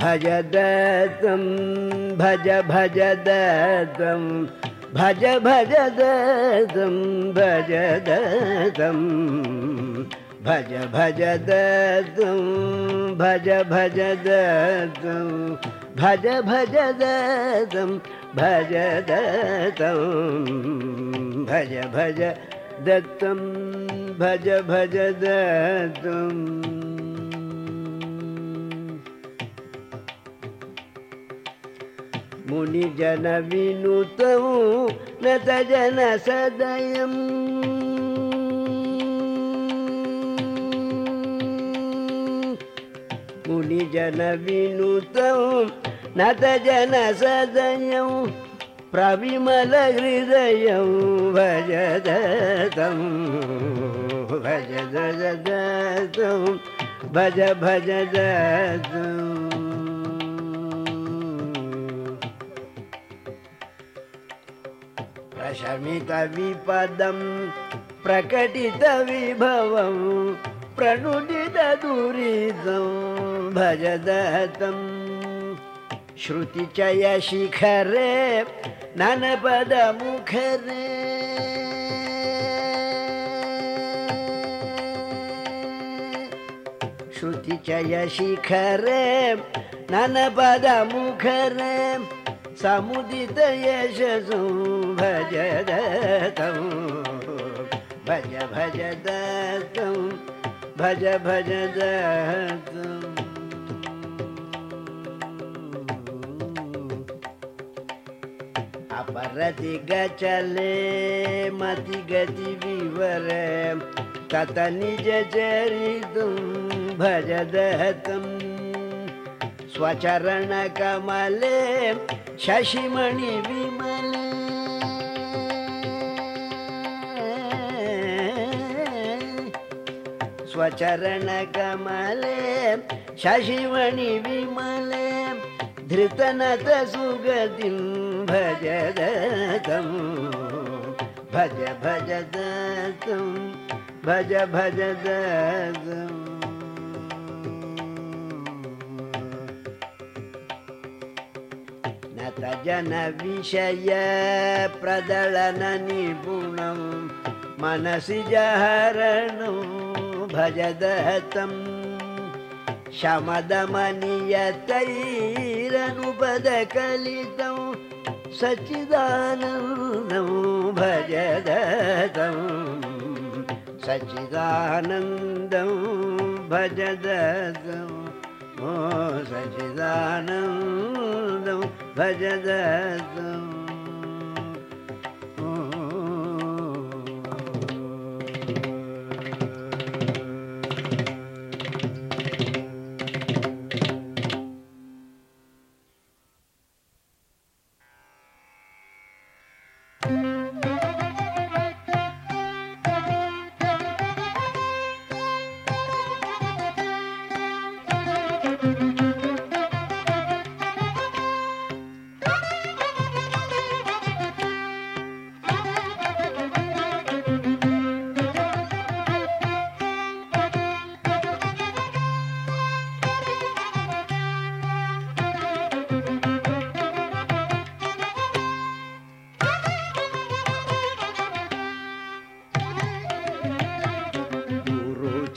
भज दत्तं भज भज दत्तं भज भज दत्तं भज दत्तं भज भज दत्तं भज भज दत्तं भज भज दत्तं भज दत्तं भज भज दत्तं भज भज दत्तम् मुनिजनविनुतं न तजन सदयम्। मुनिजनविनुतं न तजन सदयं प्रविमलहृदयं भजदतं भज भज भज शमितविपदं प्रकटितविभवं प्रणुदितदुरितं भजदतं श्रुतिचयशिखरे ननपदमुखरे। श्रुतिचयशिखरे ननपदमुखरे। समुदित यशसु भज दत्तं भज भज दत्तं भज भज दत्तम्। अपरति गचले मति गति विवर तत निज चरितुं भज दत्तम्। स्वचरणकमले शशिमणि स्वचरण कमालेम शशिमणि विमले. धृतनत सुगतिं भज दत्तं भज भज दत्तं भज भज दत्तम्. जनविषय प्रदलननिपुणं मनसि जहरणं भजदहतं। शमदमनियतैरनुपदकलितं सच्चिदानन्दं भजदतं सच्चिदानन्दं भजदम् ओ सचिदानन्दं भजदम्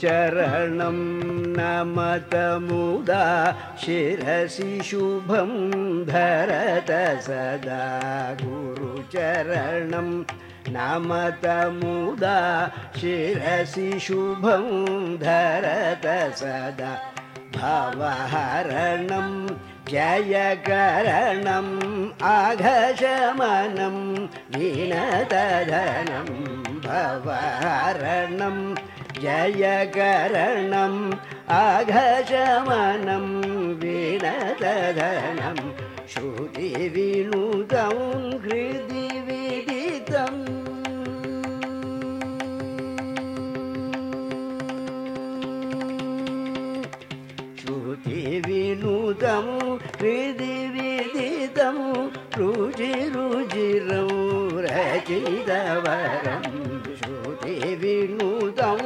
चरणं नमतमुदा शिरसि शुभं धरत सदा गुरुचरणं नमतमुदा शिरसि शुभं धरत सदा भवहरणं जयकरणम् आघशमनं विनतधनं भवहरणम् जयकरणम् अघशमनं विनदधनं श्रुतिविनूतं कृतं हृदि विदितं रुचिरुचिरौ रचितवरं। श्रुतिविनूतम्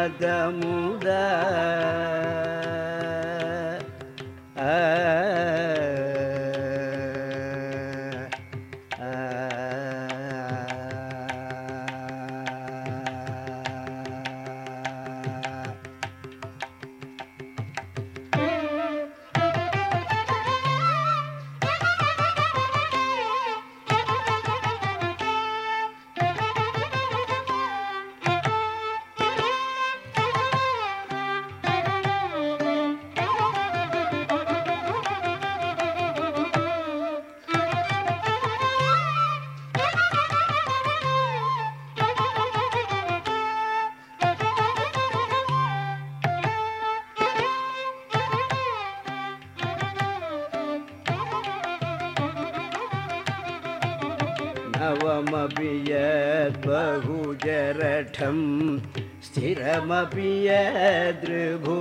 नामदमुदा नवमपि यद्बहुजरठं स्थिरमपि यदृभुवनगं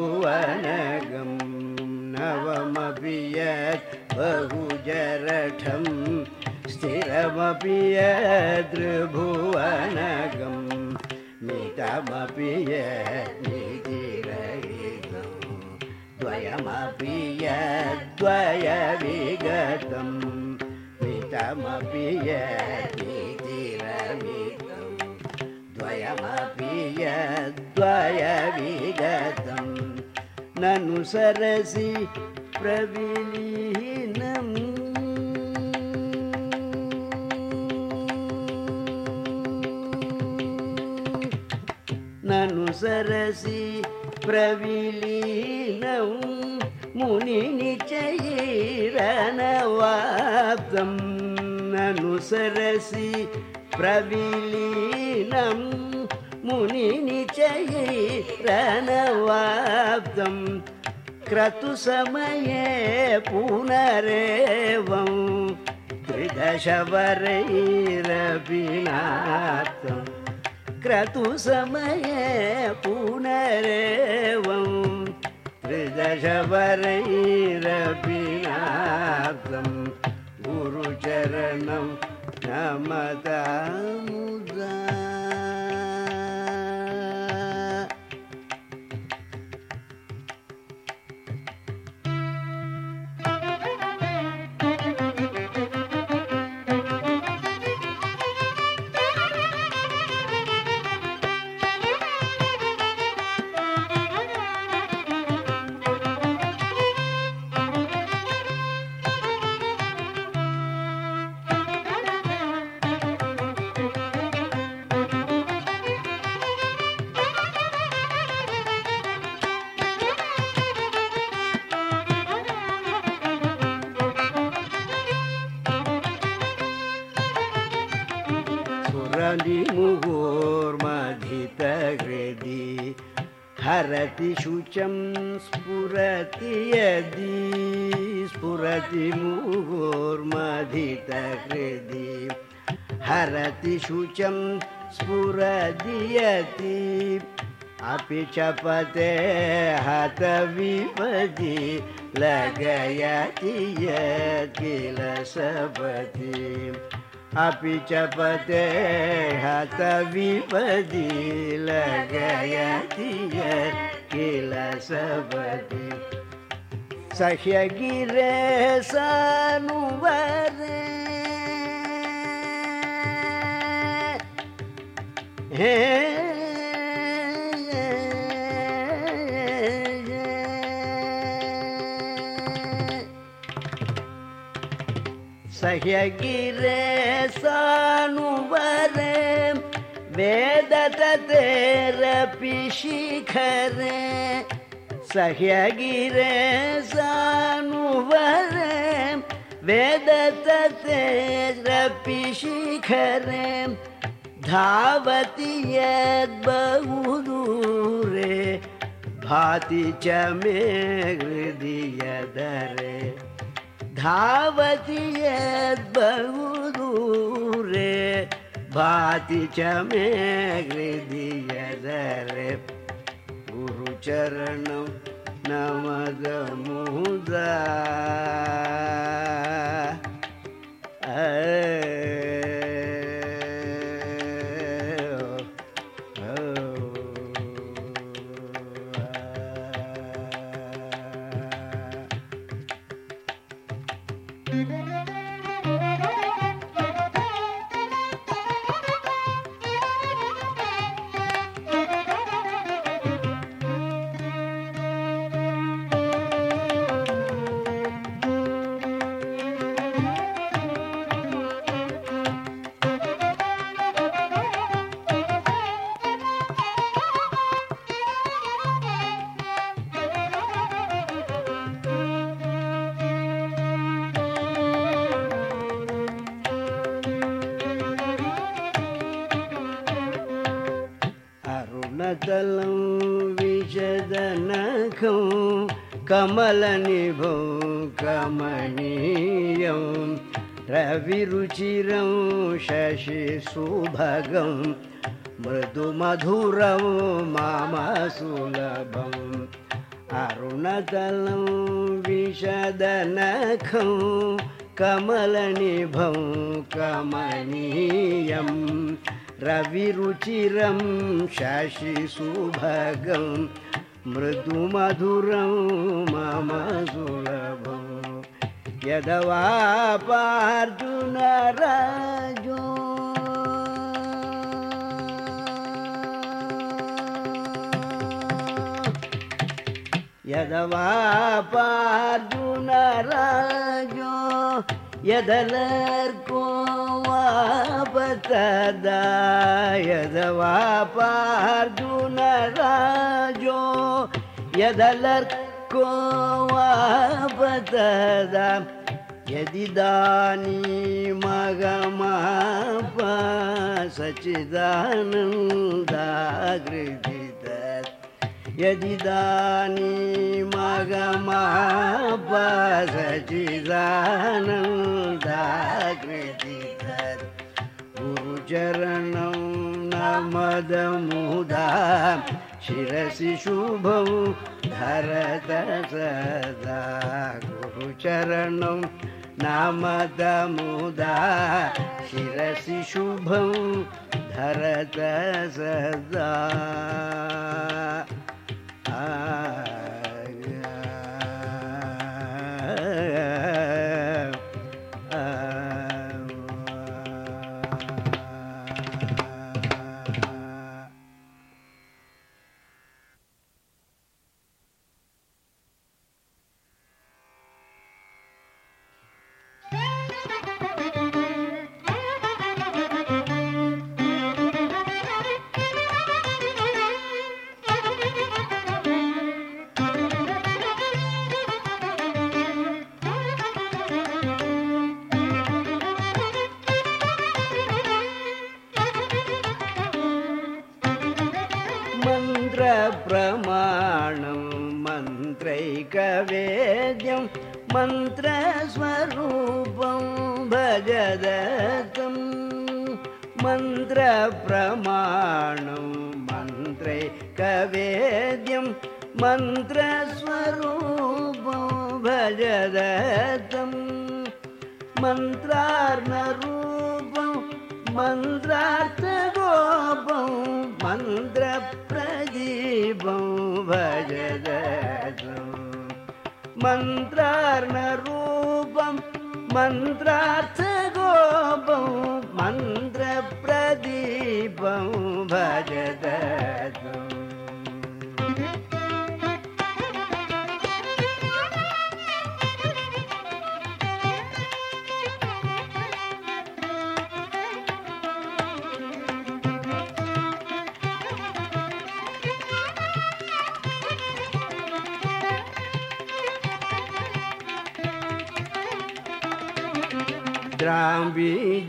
नवमपि यत् बहुजरठं स्थिरमपि यदृभुवनगं मितमपि यद्नितिरहितं द्वयमपि यद्वयविगतम् मितमपि यतिरमितं यद्वयविगतं ननु सरसि प्रविलीनम्। ननु सरसि प्रविलीनं मुनिनिचयैरनवाप्तं ननु सरसि प्रविलीनं मुनिनिचयैरनवाप्तं क्रतुसमये पुनरेवं। त्रिदशवरैरपि नाप्तम् क्रतुसमये पुनरेवं। त्रिदशवरैरपि नाप्तं गुरुचरणं स्फुरनिमुहोर्मधितहृदि हरति शुचं स्फुरति यदि स्फुरति मुहुर्मधितहृदि हरति शुचं स्फुरदीयति अपि च पते हतविपदि लगयति यकिल सपति अपि च पते हतविपदि लगयति यकिल सपति सह्यगिरे सानुवरे हे सह्यगिरे सानुवरे वेदततेरपि शिखरे सह्यगिरे सानुवरे वेदततेरपि शिखरे धावति यद्बहुदूरे भाति च मे हृदि यदरे धावति यद्बहुदूरे भाति च मे हृदयदरे गुरुचरणं नमदमुदा अरुणतलं कमलनिभौ कमनीयं रविरुचिरं शशिसुभगं मृदुमधुरं मम सुलभम् अरुणतलं विशदनखं कमलनिभौ कमनीयम् रविरुचिरं शशिसुभगं मृदुमधुरं मम सुलभं यदवापार्जुनराजो यदवापार्जुनराजो यदलर्को वापतदा यदवापार्जुनराजो यदलर्को वापतदा यदिदानी मगमाप सच्चिदानन्दागृहित यदिदानी मगमाप सच्चिदानन्दागृहित गुरुचरणं नमदमुदा। शिरसि शुभं धरत सदा। गुरुचरणं नामदमुदा। शिरसि शुभं धरत सदा मन्त्रप्रदीपं भजदतम्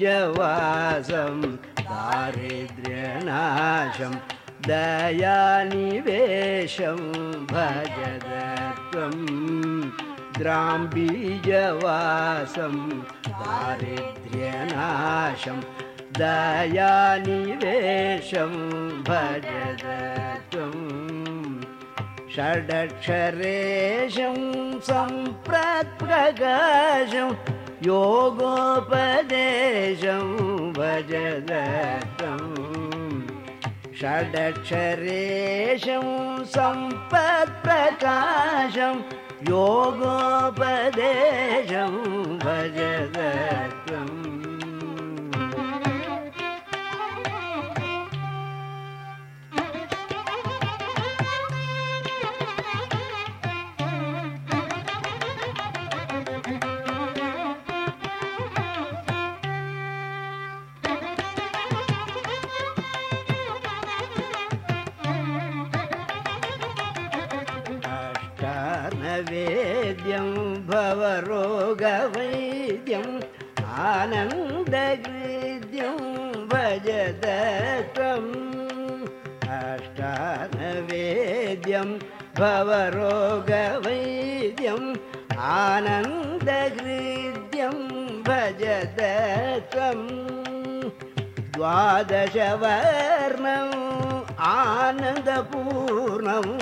द्राम्बीजवासं दयानिवेशं भजदत्वं। निद्रां बीजवासं दारिद्र्यनाशं। दयानिवेशं भजद त्वम् षडक्षरेशं सम्प्रप्रकाशं। योगोपदेशं भजदत्तम् षडक्षरेशं सम्पत्प्रकाशं योगोपदेशं अष्टानवेद्यं भवरोगवैद्यम् आनन्दगृद्यं भजद त्वम् अष्टानवेद्यं भवरोगवैद्यम् आनन्दगृद्यं भजद त्वम् द्वादशवर्णम् आनन्दपूर्णम्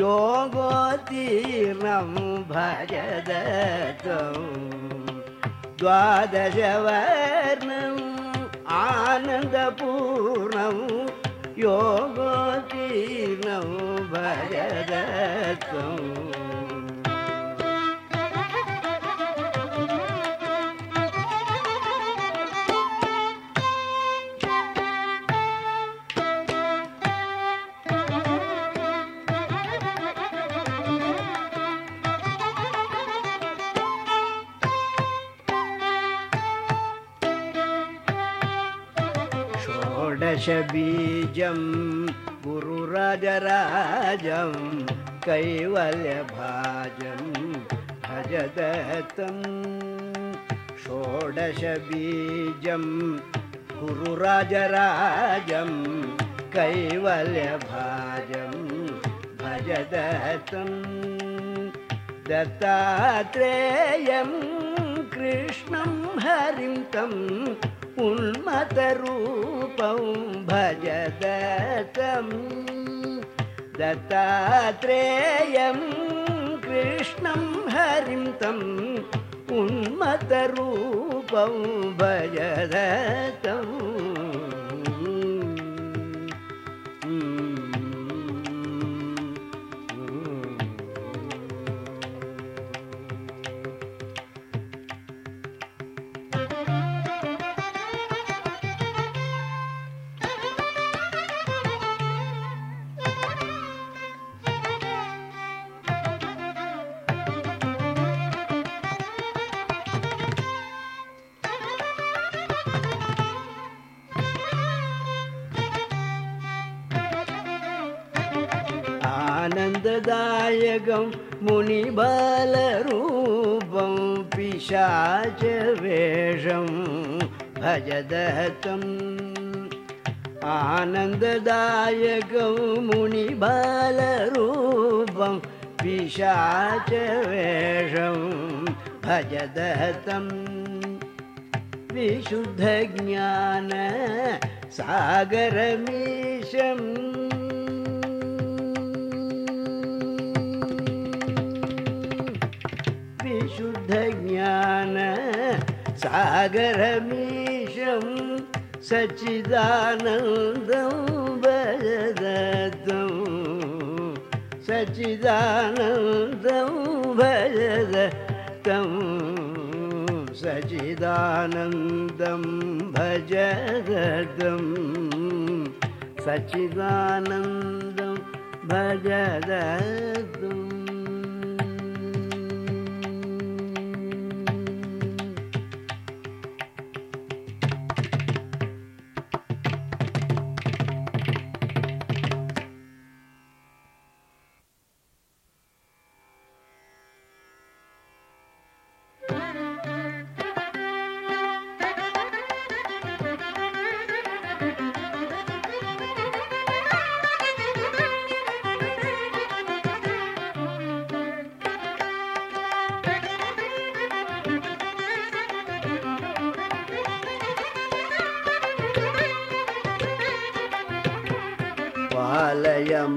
योगोत्तीर्णं भजद द्वादशवर्णम् आनन्दपूर्णं योगोत्तीर्णं भजद षोडशबीजं गुरुराजराजं कैवल्यभाजं भजदत्तं षोडशबीजं गुरुराजराजं कैवल्यभाजं भजदत्तं दत्तात्रेयं कृष्णं हरिं तम् उन्मतरूपं भजदतं दत्तात्रेयं कृष्णं हरिं तम् उन्मतरूपं भजदतम् आनन्ददायकं मुनिबालरूपं पिशाचवेषं भजदत्तम् आनन्ददायकं मुनिबालरूपं पिशाचवेषं भजदत्तम् विशुद्धज्ञान सागरमीशम् सागरमीशं सच्चिदानन्दं भजदत्तं सच्चिदानन्दं भजदत्तं सच्चिदानन्दं भजदत्तं सच्चिदानन्दं भजदत्तम्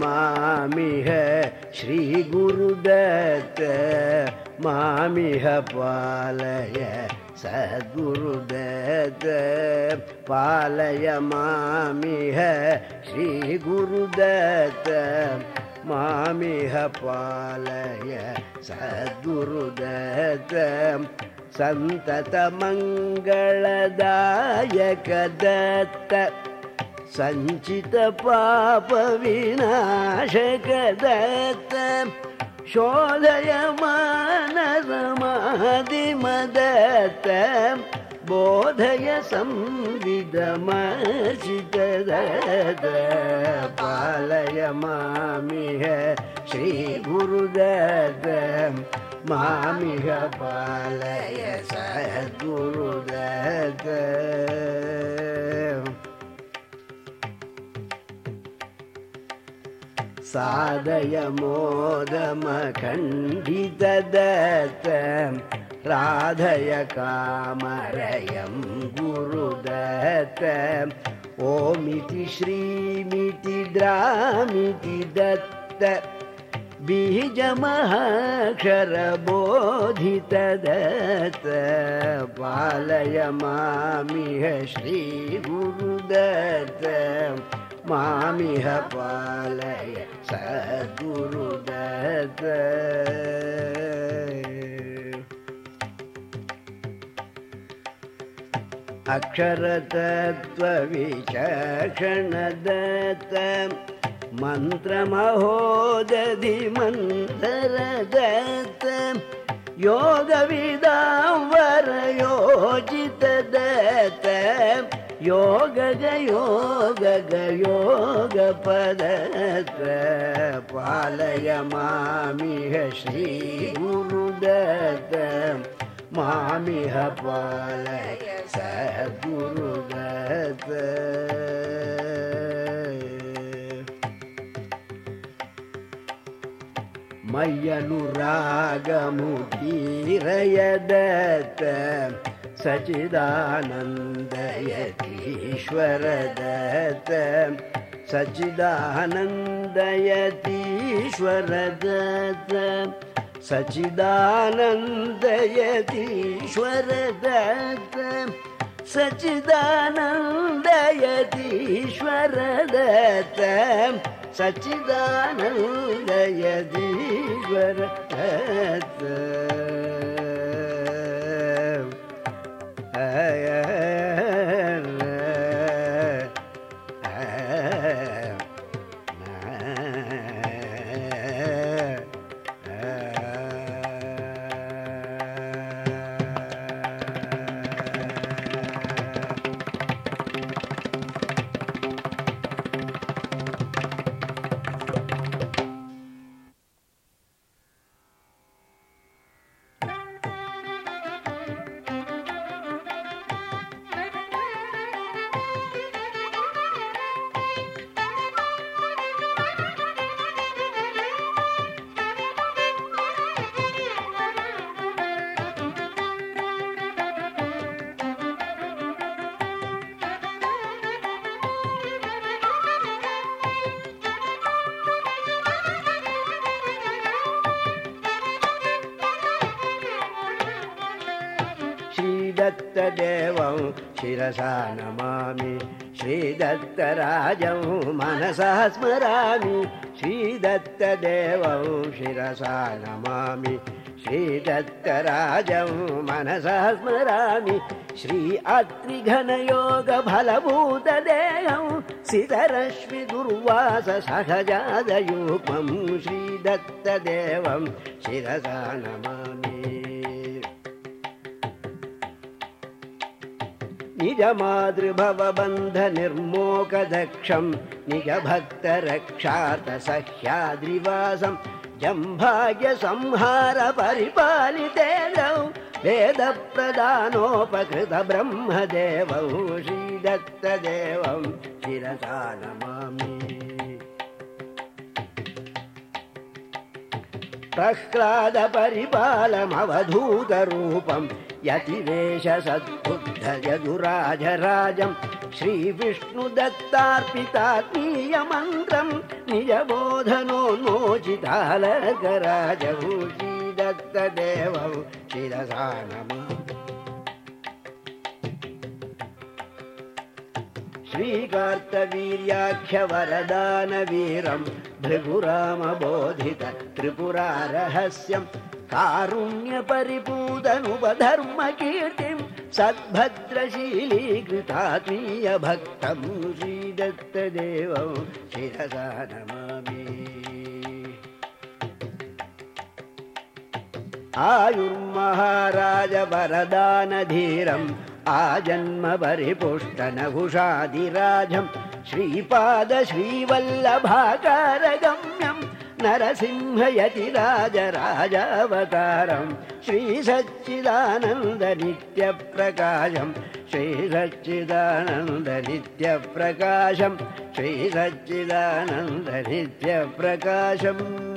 मामिह श्रीगुरुदत्त मामिह पालय सद्गुरुदत्त पालय मामिह श्रीगुरुदत्त मामिह पालय सद्गुरुदत्त सन्ततमङ्गलदायक दत्त सञ्चित पाप विनाशक दत्त शोधय बोधय दत्त पालय मामिह श्रीगुरुदत्त मामिह पालय सद्गुरुदत्त साधय मोदमखण्डितदत्त राधय कामरयं गुरुदत्त ओमिति श्रीमिति द्रामिति दत्त बीजमहाक्षरबोधितदत्त पालय मामिह श्रीगुरुदत्त मामिह पालय सद्गुरुदत्त अक्षरतत्त्वविचक्षणदत्त मन्त्रमहोदधि मन्त्रदत्त योगविदाम्बरयोजितदत्त योगगयोगगयोगपदत्त पालय मामिह श्रीगुरुदत्त मामिह पालय सद्गुरुदत्त। मय्यनुरागमुदीरयदत्त सचिदानन्दयतीश्वरदत्त सचिदानन्दयतीश्वरदत्त सचिदानन्दयतीश्वरदत्त सचिदानन्दयतीश्वरदत्त सचिदानन्दयतीश्वर श्रीदत्तदेवं शिरसा नमामि। श्रीदत्तराजं मनसा स्मरामि। श्रीदत्तदेवं शिरसा नमामि। श्रीदत्तराजं मनसा स्मरामि। श्री अत्रिघनयोगफलभूतदेहं सितरश्मिदुर्वास सहजादयूपं। श्रीदत्तदेवं शिरसा नमामि निजमातृभवबन्धनिर्मोकदक्षं निजभक्तरक्षार्थसह्याद्रिवासं जम्भाग्यसंहारपरिपालितेनौ वेदप्रदानोपकृतब्रह्मदेवौ श्रीदत्तदेवं शिरसा नमामि। प्रह्लादपरिपालमवधूतरूपं यतिवेश सद्बुद्ध यदुराजराजं श्रीविष्णुदत्तार्पितात्मीयमन्त्रम् निजबोधनोन्मोचितालकराजभूषी दत्तदेवौ शिरसा नमः श्रीकार्तवीर्याख्यवरदानवीरम् भृगुरामबोधित त्रिपुरारहस्यम् कारुण्यपरिपूतनुपधर्मकीर्तिम् सद्भद्रशीलीकृतात्मीयभक्तम् श्रीदत्तदेवौ शिरसा नमामि। आयुर्महाराजवरदानधीरम् आजन्म परिपुष्टनभुषादिराजम् श्रीपाद श्रीवल्लभाकारगम्यम् नरसिंहयति राजराजावतारम् श्रीसच्चिदानन्दनित्यप्रकाशम्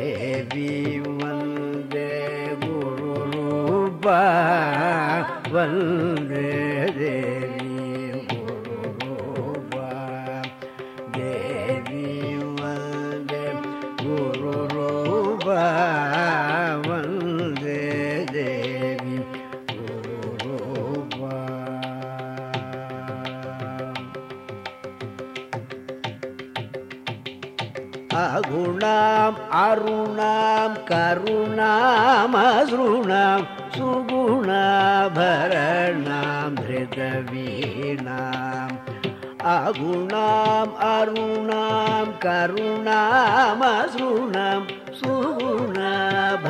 தேவி வந்தே குரு வந்தே करुणामसृणां सुगुणाभरणां धृतवीणाम् अगुणाम् अरुणां करुणामसृणां सुगुणाभरणां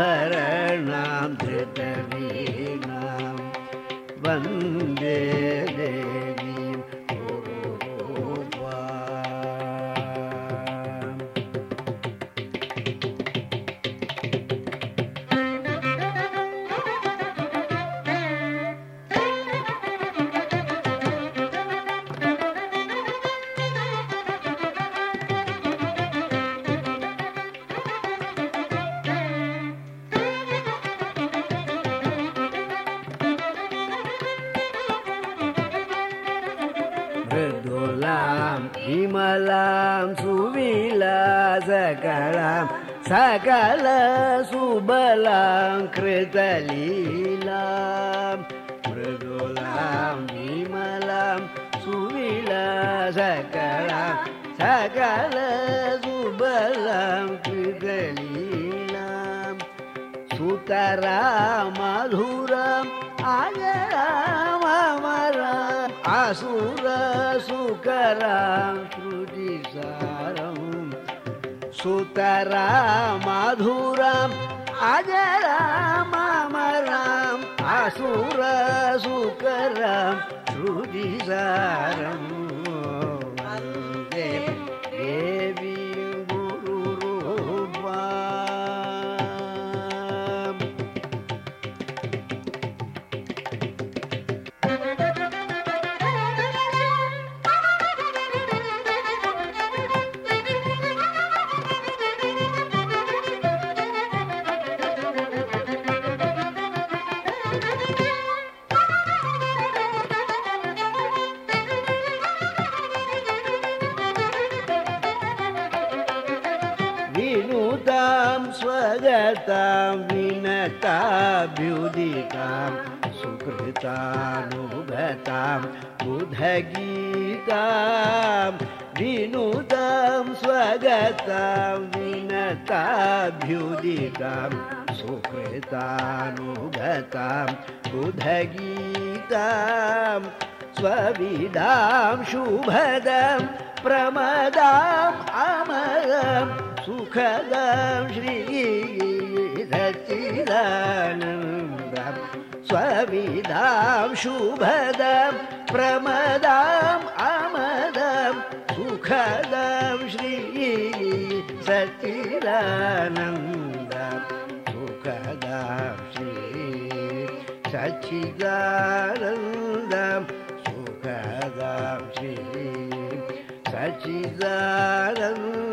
श्रुतिसारम् सुतरा मधुरम् अजरामरम् असुर सुकरां श्रुतिसारम् स्वगतां विनताभ्युदितां सुकृतानुगतां बुधगीतां विनुतां स्वगतां विनताभ्युदितां सुकृतानुगतां बुधगीतां स्वविदां शुभदं प्रमदाम् अमरं सुखदां श्री सच्चिदानन्दं स्वविदां शुभदां प्रमदाम् अमदां सुखदां श्री सच्चिदानन्दं सुखदां श्री सच्चिदानन्दं सुखदां श्री सच्चिदानन्द